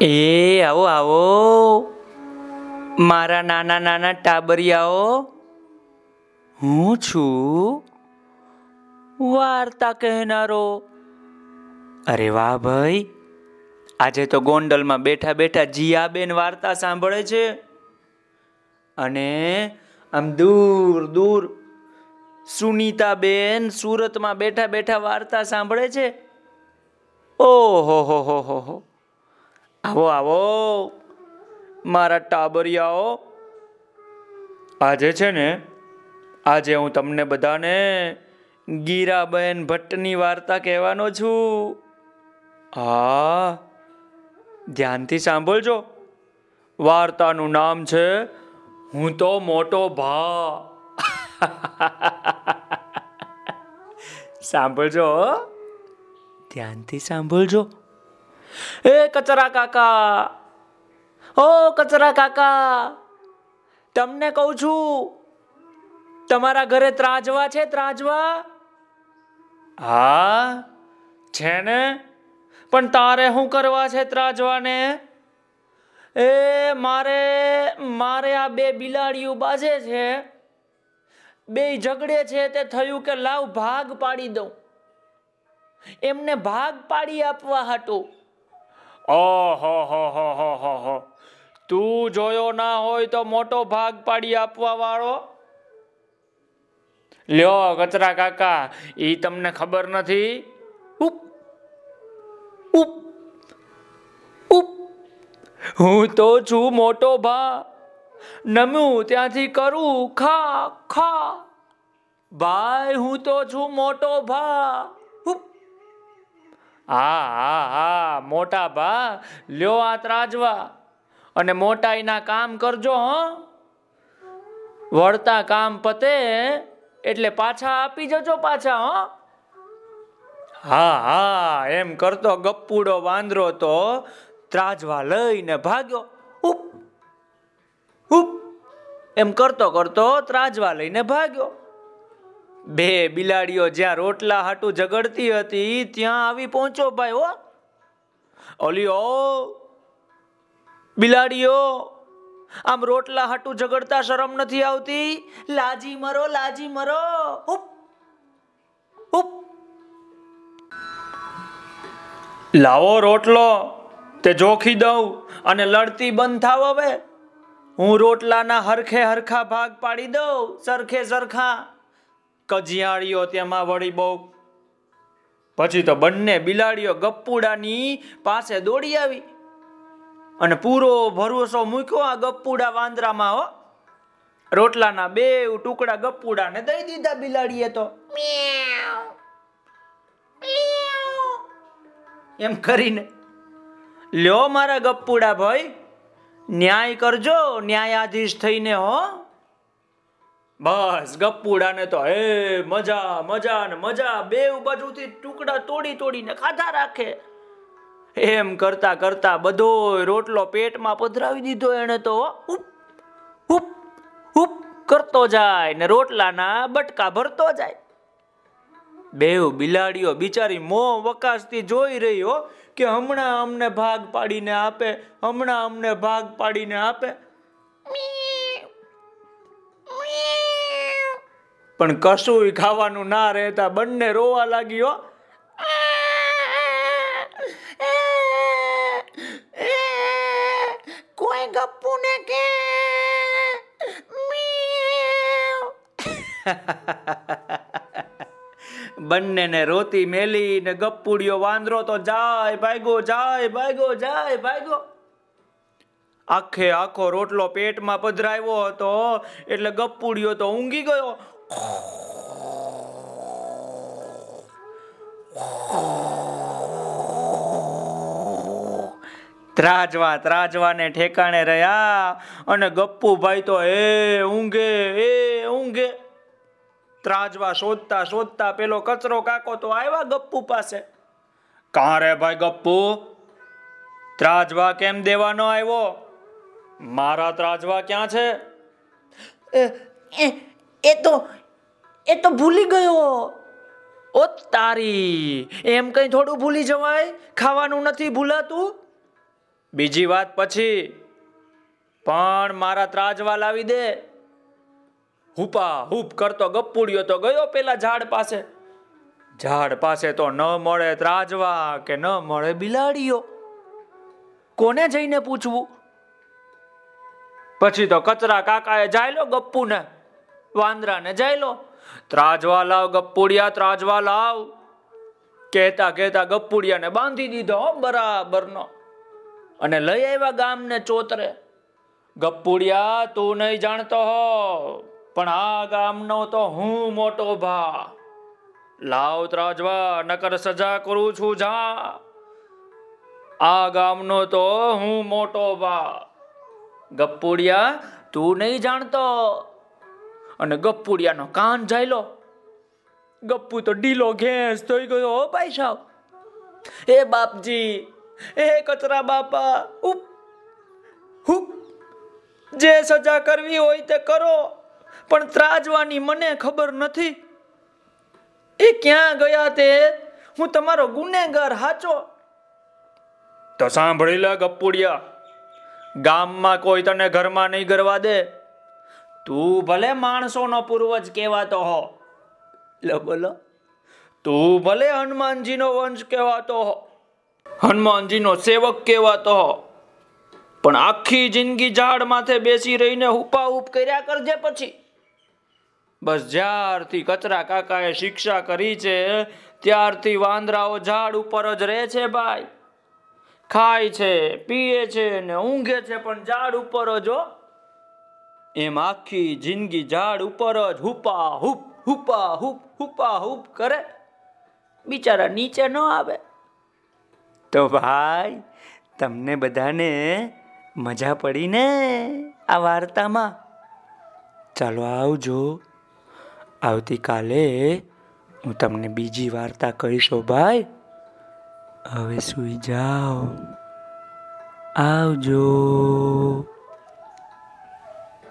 એ, આવો આવો. મારા નાના નાના ટાબરિયાઓ, હું છું વાર્તા કહેનારો. અરે વાહ ભાઈ, આજે તો ગોંડલમાં બેઠા બેઠા જીયાબેન વાર્તા સાંભળે છે. અને આમ દૂર દૂર સુનીતાબેન સુરતમાં બેઠા બેઠા વાર્તા સાંભળે છે. ઓહો, હો હો હો હો. આવો આવો. મારા ટાબરિયાઓ, આજે છે ને, આજે હું તમને બધાને ગીરાબેન ભટ્ટની વાર્તા કહેવાનો છું. હા, ધ્યાનથી સાંભળજો. વાર્તાનું નામ છે, હું તો મોટો ભા. સાંભળજો ધ્યાનથી સાંભળજો. એ કચરા કાકા. ઓ કચરા કાકા. તમને કહું છું, તમારા ઘરે ત્રાજવા છે, ત્રાજવા? હા, છે ને? પણ તારે શું કરવા છે ત્રાજવાને? એ, મારે મારે આ બે બિલાડીઓ બાજે છે, બે ઝઘડે છે તે થયું કે લાવ ભાગ પાડી દઉં. એમને ભાગ પાડી આપવા હાટું. ઓહો હો હો તું જોયો ના હોય તો મોટો ભાગ પાડી આપવા વાળો? લ્યો કચરા કાકા, ઈ તમને ખબર નથી? ઉપ ઉપ ઉપ. હું તો છું મોટો ભા. નમ્યું ત્યાંથી કરું ખા ખા. ભાઈ, હું તો છું મોટો ભા. હા હા હા, મોટા ભા, લ્યો આ ત્રાજવા અને મોટાઈના કામ કરજો, હો. વળતા કામ પતે, એટલે પાછા આપી જજો પાછા, હો. હા હા, એમ કરતો ગપ્પુડો વાંદરો તો ત્રાજવા લઈને ભાગ્યો. ઉપ ઉપ. એમ કરતો કરતો ત્રાજવા લઈને ભાગ્યો. બે બિલાડીઓ જ્યાં રોટલા હાટું ઝઘડતી હતી, ત્યાં આવી પહોંચો ભાઈ, હો. ઓલી ઓ બિલાડીઓ, આમ રોટલા હાટું ઝઘડતા શરમ નથી આવતી? લાજી મરો લાજી મરો. ઉપ ઉપ લાવો રોટલો, તે જોખી દઉં અને લડતી બંધ થાવ હવે. હું રોટલાના હરખે હરખા ભાગ પાડી દઉં, સરખે સરખા. કજિયાળીઓ તેમાં વળી બહુ. પછી તો બંને બિલાડીઓ ગપ્પુડાની પાસે દોડી આવી. અને પૂરો ભરોસો મૂક્યો આ ગપ્પુડા વાંદરામાં હો. રોટલાના બે ટુકડા ગપ્પુડાને દઈ દીધા બિલાડીએ તો. એમ કરીને, લ્યો મારા ગપ્પુડા ભાઈ, ન્યાય કરજો, ન્યાયાધીશ થઈને હો. બસ, ગપ્પુડાને તો, હે, મજા મજા ને મજા બે બાજુથી ટુકડા તોડી તોડીને ખાધા રાખે. એમ કરતા કરતા બધો રોટલો પેટમાં પધરાવી દીધો એને તો, ઉપ ઉપ કરતો જાય ને રોટલાના બટકા ભરતો જાય. બેવ બિલાડીઓ બિચારી મોં વકાશથી જોઈ રહ્યો કે હમણાં અમને ભાગ પાડીને આપે, હમણાં અમને ભાગ પાડીને આપે. પણ કશું ખાવાનું ના રહેતા બંને રોવા લાગ્યો. કોઈ ગપ્પુ ને કે બંનેને રોતી મેલી ને ગપ્પુડિયો વાંદરો તો જાય ભાગ્યો જાય ભાગ્યો જાય ભાગ્યો. આખે આખો રોટલો પેટમાં પધરાવ્યો હતો, એટલે ગપ્પુડિયો તો ઊંઘી ગયો. ત્રાજવા ત્રાજવાને ઠેકાણે રહ્યા અને ગપ્પુભાઈ તો એ ઊંઘે એ ઊંઘે. ત્રાજવા શોધતા શોધતા પેલો કચરો કાકો તો આવ્યા ગપ્પુ પાસે. કાં રે ભાઈ ગપ્પુ? ત્રાજવા કેમ દેવાનો આવ્યો? મારા ત્રાજવા ક્યાં છે? એ તો એ તો ભૂલી ગયો. ઓ તારી એમ કઈ થોડું ભૂલી જવાય? ખાવાનું નથી ભૂલાતું? બીજી વાત પછી. પણ મારા ત્રાજવા લાવી દે. હુપા હુપ કરતો ગપ્પુડિયો તો ગયો પેલા ઝાડ પાસે. ઝાડ પાસે તો ન મળે ત્રાજવા કે ન મળે બિલાડીઓ. કોને જઈને પૂછવું? પછી તો કચરા કાકાએ જાયલો ગપ્પુને, વાંદરાને જાયલો. ત્રાજવા લાવ ગપ્પુડિયા, ત્રાજવા લાવ. કહેતા કહેતા ગપ્પુડિયાને બાંધી દીધો બરાબરનો. અને લઈ આવ્યા ગામને ચોતરે. ગપ્પુડિયા, તું નહીં જાણતો હો, પણ આ ગામનો તો હું મોટો ભા. લાવ ત્રાજવા, નકર સજા કરું છું જા. આ ગામનો તો હું મોટો ભા. ગપ્પુડિયા, તું નહીં જાણતો. અને ગપ્પુડિયાનો કાન જાયલો. ગપ્પુ તો ઢીલો ઘેંસ થઈ ગયો, હો ભાઈ સાહેબ એ બાપજી, એ કચરા બાપા ઉપ હુપ જે સજા કરવી હોય તે કરો, પણ ત્રાજવાની મને ખબર નથી. એ ક્યાં ગયા તે? હું તમારો ગુનેગાર હાચો. તો સાંભળી લે ગપ્પુડિયા ગામમાં કોઈ તને ઘરમાં નહીં ગરવા દે? તું ભલે માણસોનો પૂર્વજ કહેવાતો હો. બોલો. તું ભલે હનુમાનજીનો વંશ કહેવાતો હો. હનુમાનજીનો સેવક કહેવાતો હો. પણ આખી જિંદગી ઝાડ માથે બેસી રહીને હુપા હુપ કર્યા કરજે પછી. બસ જ્યારથી કચરા કાકાએ શિક્ષા કરી છે, ત્યારથી વાંદરાઓ ઝાડ ઉપર જ રહે છે, ભાઈ. ખાય છે, પીએ છે ને ઊંઘે છે, પણ ઝાડ ઉપર જ એમ આખી જિંદગી ઝાડ ઉપર જ હુપા હુપ હુપા હુપ હુપા હુપ કરે. બિચારા નીચે ન આવે. તો ભાઈ, તમને બધાને મજા પડી ને આ વાર્તામાં? ચાલો આવજો. આવતીકાલે હું તમને બીજી વાર્તા કહીશો ભાઈ. હવે સુઈ જાઓ. આવજો.